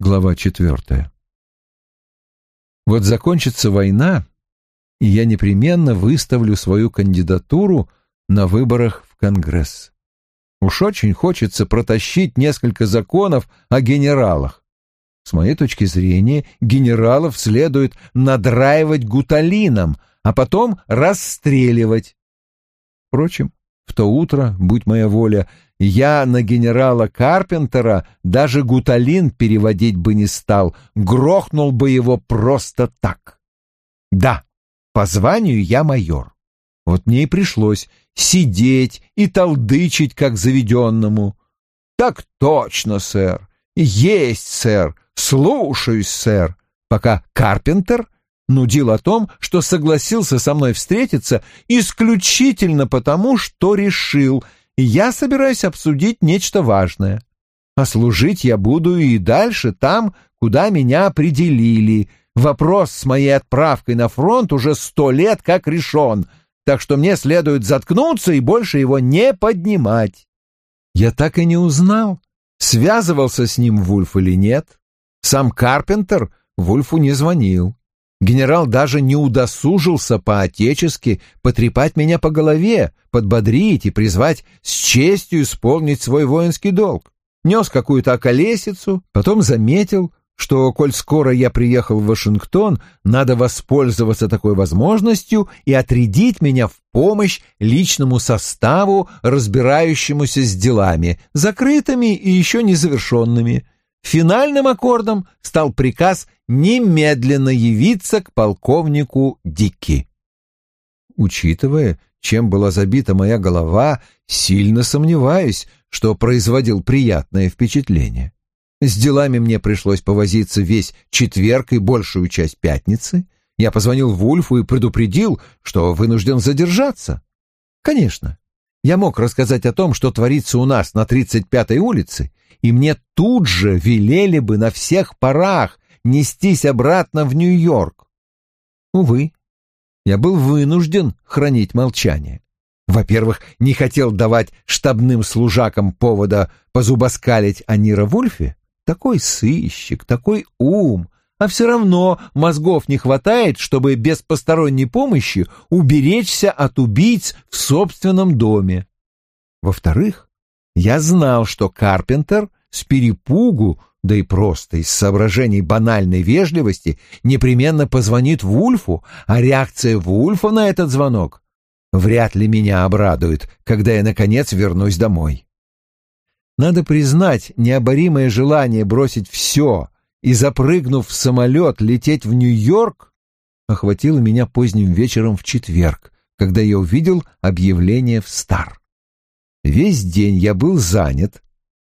Глава четвертая. Вот закончится война, и я непременно выставлю свою кандидатуру на выборах в Конгресс. Уж очень хочется протащить несколько законов о генералах. С моей точки зрения, генералов следует надраивать гуталином, а потом расстреливать. Впрочем, в то утро, будь моя воля, я на генерала Карпентера даже гуталин переводить бы не стал, грохнул бы его просто так. Да, по званию я майор. Вот мне и пришлось сидеть и толдычить, как заведенному. Так точно, сэр. Есть, сэр. Слушаюсь, сэр. Пока Карпентер нудил о том, что согласился со мной встретиться исключительно потому, что решил — я собираюсь обсудить нечто важное. А служить я буду и дальше там, куда меня определили. Вопрос с моей отправкой на фронт уже сто лет как решен, так что мне следует заткнуться и больше его не поднимать. Я так и не узнал, связывался с ним Вульф или нет. Сам Карпентер Вульфу не звонил. Генерал даже не удосужился по-отечески потрепать меня по голове, подбодрить и призвать с честью исполнить свой воинский долг. Нес какую-то околесицу, потом заметил, что, коль скоро я приехал в Вашингтон, надо воспользоваться такой возможностью и отрядить меня в помощь личному составу, разбирающемуся с делами, закрытыми и еще незавершенными. Финальным аккордом стал приказ немедленно явиться к полковнику Дикки. Учитывая, чем была забита моя голова, сильно сомневаюсь, что производил приятное впечатление. С делами мне пришлось повозиться весь четверг и большую часть пятницы. Я позвонил Вульфу и предупредил, что вынужден задержаться. Конечно, я мог рассказать о том, что творится у нас на 35-й улице, и мне тут же велели бы на всех парах нестись обратно в Нью-Йорк. Увы, я был вынужден хранить молчание. Во-первых, не хотел давать штабным служакам повода позубоскалить о Нира Вульфе. Такой сыщик, такой ум, а все равно мозгов не хватает, чтобы без посторонней помощи уберечься от убийц в собственном доме. Во-вторых, я знал, что Карпентер с перепугу, да и просто из соображений банальной вежливости, непременно позвонит Вульфу, а реакция Вульфа на этот звонок вряд ли меня обрадует, когда я, наконец, вернусь домой. Надо признать, необоримое желание бросить все и, запрыгнув в самолет, лететь в Нью-Йорк охватило меня поздним вечером в четверг, когда я увидел объявление в Стар. Весь день я был занят.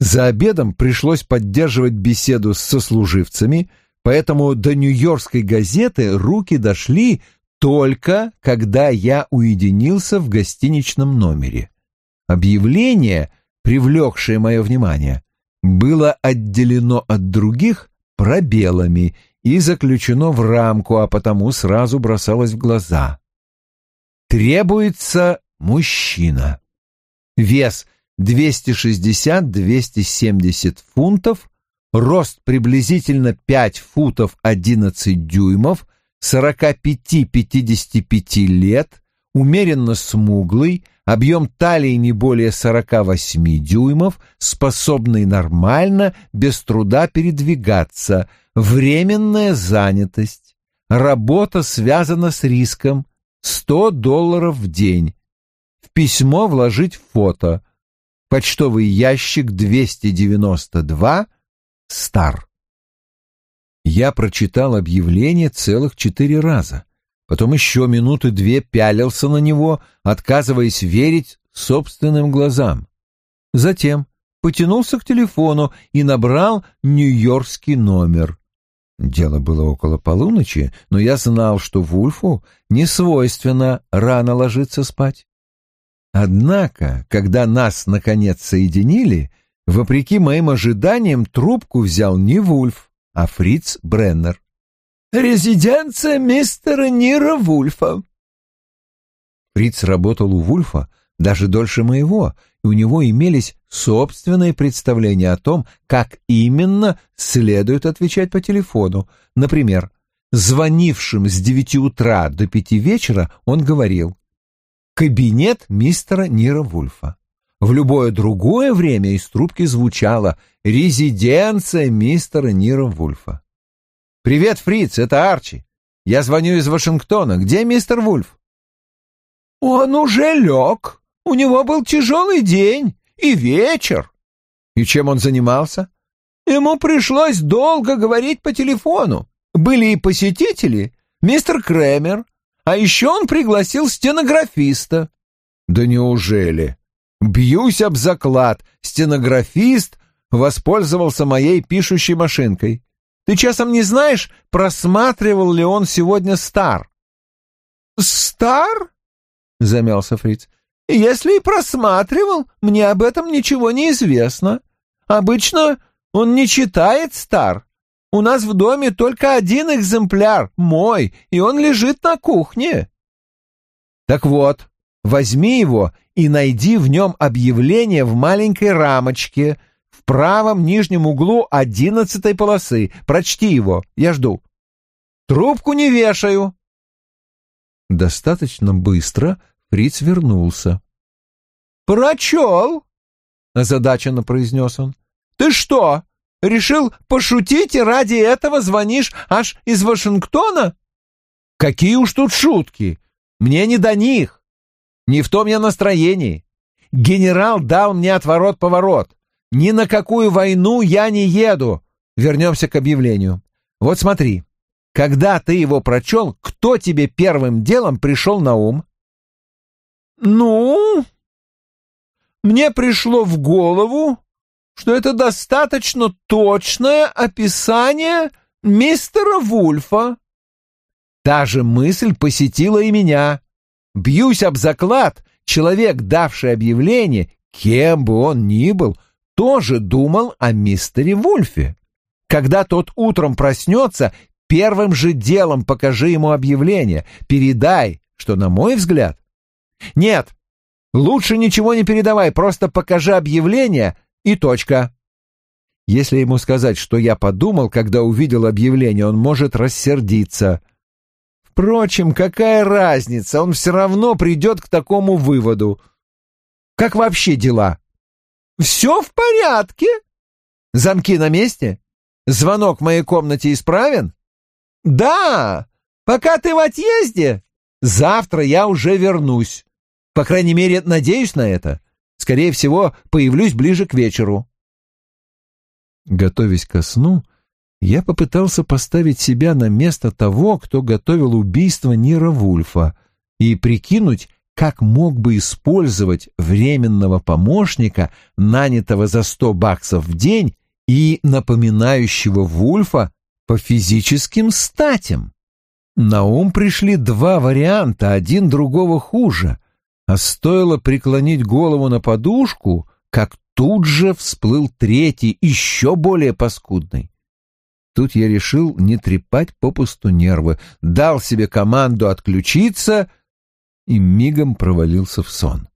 За обедом пришлось поддерживать беседу с сослуживцами, поэтому до Нью-Йоркской газеты руки дошли только когда я уединился в гостиничном номере. Объявление, привлекшее мое внимание, было отделено от других пробелами и заключено в рамку, а потому сразу бросалось в глаза. Требуется мужчина. Вес 260-270 фунтов, рост приблизительно 5 футов 11 дюймов, 45-55 лет, умеренно смуглый, объем талии не более 48 дюймов, способный нормально, без труда передвигаться, временная занятость, работа связана с риском, 100 долларов в день, в письмо вложить фото. Почтовый ящик 292, Стар. Я прочитал объявление целых четыре раза. Потом еще минуты две пялился на него, отказываясь верить собственным глазам. Затем потянулся к телефону и набрал нью-йоркский номер. Дело было около полуночи, но я знал, что Вульфу не свойственно рано ложиться спать. Однако, когда нас, наконец, соединили, вопреки моим ожиданиям, трубку взял не Вульф, а Фриц Бреннер. «Резиденция мистера Нира Вульфа». Фриц работал у Вульфа даже дольше моего и у него имелись собственные представления о том, как именно следует отвечать по телефону. Например, звонившим с девяти утра до пяти вечера он говорил «Кабинет мистера Нира Вульфа». В любое другое время из трубки звучало «Резиденция мистера Нира Вульфа». «Привет, Фриц, это Арчи. Я звоню из Вашингтона. Где мистер Вульф?» «Он уже лег. У него был тяжелый день и вечер». «И чем он занимался?» «Ему пришлось долго говорить по телефону. Были и посетители, мистер Кремер, а еще он пригласил стенографиста». «Да неужели?» Бьюсь об заклад, стенографист воспользовался моей пишущей машинкой. Ты часом не знаешь, просматривал ли он сегодня Стар? Стар? Замялся Фриц. Если и просматривал, мне об этом ничего не известно. Обычно он не читает Стар. У нас в доме только один экземпляр, мой, и он лежит на кухне. Так вот, возьми его и найди в нем объявление в маленькой рамочке в правом нижнем углу одиннадцатой полосы. Прочти его, я жду. Трубку не вешаю. Достаточно быстро Фриц вернулся. «Прочел!» — озадаченно произнес он. «Ты что, решил пошутить и ради этого звонишь аж из Вашингтона?» «Какие уж тут шутки! Мне не до них!» Не в том я настроении. Генерал дал мне отворот-поворот. Ни на какую войну я не еду. Вернемся к объявлению. Вот смотри. Когда ты его прочел, кто тебе первым делом пришел на ум? Ну, мне пришло в голову, что это достаточно точное описание мистера Вульфа. Та же мысль посетила и меня. Бьюсь об заклад, человек, давший объявление, кем бы он ни был, тоже думал о мистере Вульфе. Когда тот утром проснется, первым же делом покажи ему объявление, передай, что, на мой взгляд... Нет, лучше ничего не передавай, просто покажи объявление и точка. Если ему сказать, что я подумал, когда увидел объявление, он может рассердиться. Впрочем, какая разница, он все равно придет к такому выводу. Как вообще дела? Все в порядке. Замки на месте? Звонок в моей комнате исправен? Да, пока ты в отъезде. Завтра я уже вернусь. По крайней мере, надеюсь на это. Скорее всего, появлюсь ближе к вечеру. Готовясь ко сну, я попытался поставить себя на место того, кто готовил убийство Нира Вульфа, и прикинуть, как мог бы использовать временного помощника, нанятого за сто баксов в день и напоминающего Вульфа по физическим статям. На ум пришли два варианта, один другого хуже, а стоило преклонить голову на подушку, как тут же всплыл третий, еще более паскудный. Тут я решил не трепать попусту нервы, дал себе команду отключиться и мигом провалился в сон.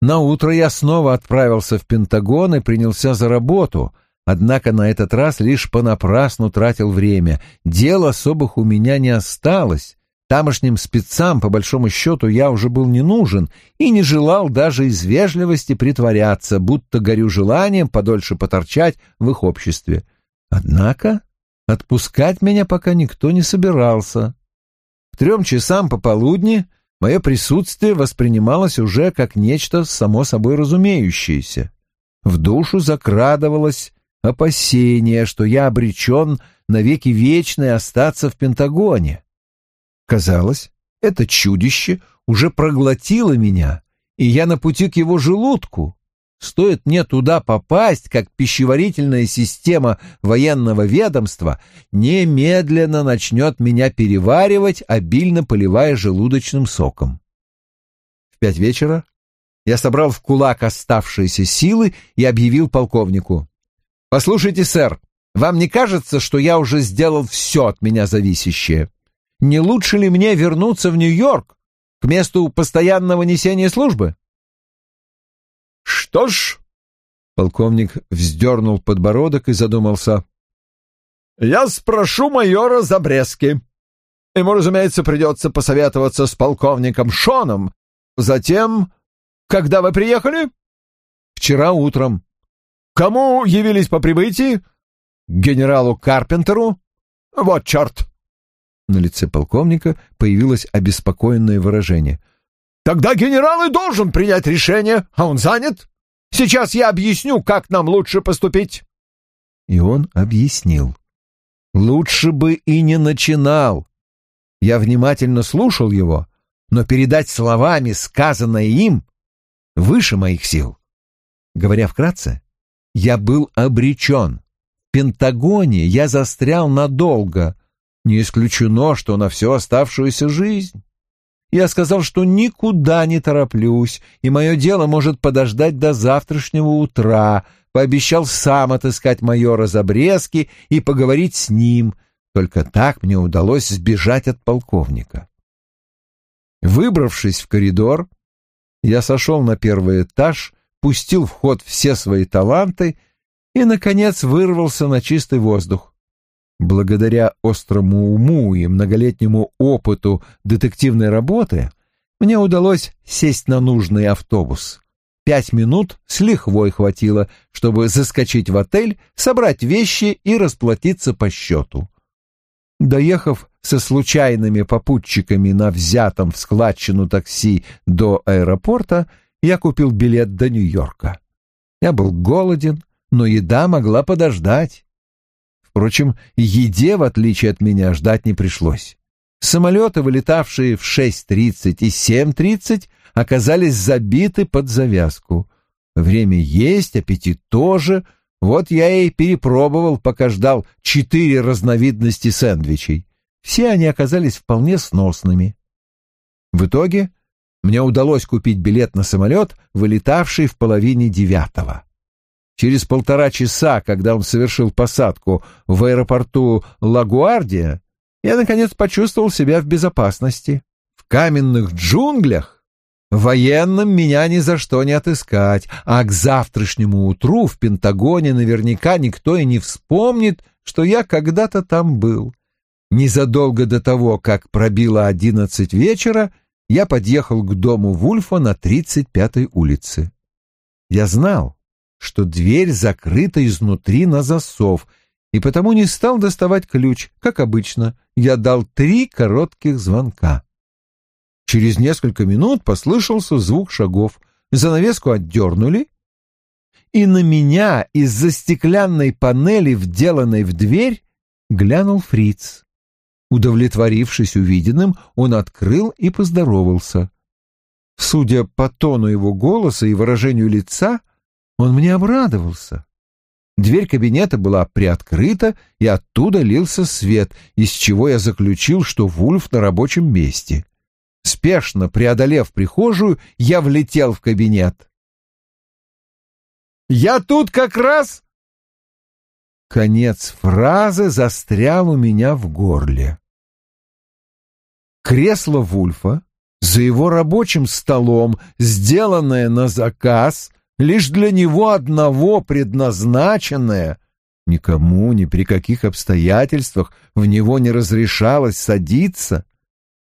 На утро я снова отправился в Пентагон и принялся за работу, однако на этот раз лишь понапрасну тратил время. Дел особых у меня не осталось. Тамошним спецам, по большому счету, я уже был не нужен и не желал даже из вежливости притворяться, будто горю желанием подольше поторчать в их обществе. Однако отпускать меня пока никто не собирался. К трем часам пополудни мое присутствие воспринималось уже как нечто само собой разумеющееся. В душу закрадывалось опасение, что я обречен навеки вечные остаться в Пентагоне. Казалось, это чудище уже проглотило меня, и я на пути к его желудку, Стоит мне туда попасть, как пищеварительная система военного ведомства немедленно начнет меня переваривать, обильно поливая желудочным соком. В пять вечера я собрал в кулак оставшиеся силы и объявил полковнику. «Послушайте, сэр, вам не кажется, что я уже сделал все от меня зависящее? Не лучше ли мне вернуться в Нью-Йорк, к месту постоянного несения службы?» Что ж, полковник вздернул подбородок и задумался. Я спрошу майора Забрески. Ему, разумеется, придется посоветоваться с полковником Шоном. Затем, когда вы приехали? Вчера утром. Кому явились по прибытии? Генералу Карпентеру? Вот черт! На лице полковника появилось обеспокоенное выражение. «Тогда генерал и должен принять решение, а он занят. Сейчас я объясню, как нам лучше поступить». И он объяснил. Лучше бы и не начинал. Я внимательно слушал его, но передать словами сказанное им выше моих сил. Говоря вкратце, я был обречен. В Пентагоне я застрял надолго, не исключено, что на всю оставшуюся жизнь. Я сказал, что никуда не тороплюсь, и мое дело может подождать до завтрашнего утра, пообещал сам отыскать майора Забрески и поговорить с ним. Только так мне удалось сбежать от полковника. Выбравшись в коридор, я сошел на первый этаж, пустил в ход все свои таланты и, наконец, вырвался на чистый воздух. Благодаря острому уму и многолетнему опыту детективной работы мне удалось сесть на нужный автобус. Пять минут с лихвой хватило, чтобы заскочить в отель, собрать вещи и расплатиться по счету. Доехав со случайными попутчиками на взятом в складчину такси до аэропорта, я купил билет до Нью-Йорка. Я был голоден, но еда могла подождать. Впрочем, еде, в отличие от меня, ждать не пришлось. Самолеты, вылетавшие в 6.30 и 7.30, оказались забиты под завязку. Время есть, аппетит тоже. Вот я и перепробовал, пока ждал четыре разновидности сэндвичей. Все они оказались вполне сносными. В итоге мне удалось купить билет на самолет, вылетавший в половине девятого. Через полтора часа, когда он совершил посадку в аэропорту Лагуардия, я, наконец, почувствовал себя в безопасности. В каменных джунглях военным меня ни за что не отыскать, а к завтрашнему утру в Пентагоне наверняка никто и не вспомнит, что я когда-то там был. Незадолго до того, как пробило одиннадцать вечера, я подъехал к дому Вульфа на тридцать пятой улице. Я знал, что дверь закрыта изнутри на засов, и потому не стал доставать ключ, как обычно. Я дал три коротких звонка. Через несколько минут послышался звук шагов. Занавеску отдернули, и на меня из-за стеклянной панели, вделанной в дверь, глянул фриц. Удовлетворившись увиденным, он открыл и поздоровался. Судя по тону его голоса и выражению лица, он мне обрадовался. Дверь кабинета была приоткрыта, и оттуда лился свет, из чего я заключил, что Вульф на рабочем месте. Спешно преодолев прихожую, я влетел в кабинет. «Я тут как раз...» Конец фразы застрял у меня в горле. Кресло Вульфа за его рабочим столом, сделанное на заказ, лишь для него одного предназначенное, никому ни при каких обстоятельствах в него не разрешалось садиться,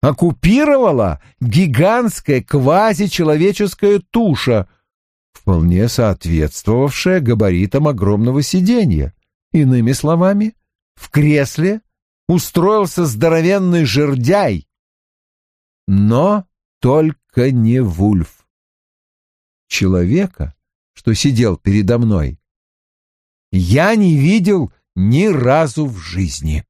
оккупировала гигантская квазичеловеческая туша, вполне соответствовавшая габаритам огромного сиденья. Иными словами, в кресле устроился здоровенный жердяй, но только не Вульф человека, что сидел передо мной, я не видел ни разу в жизни.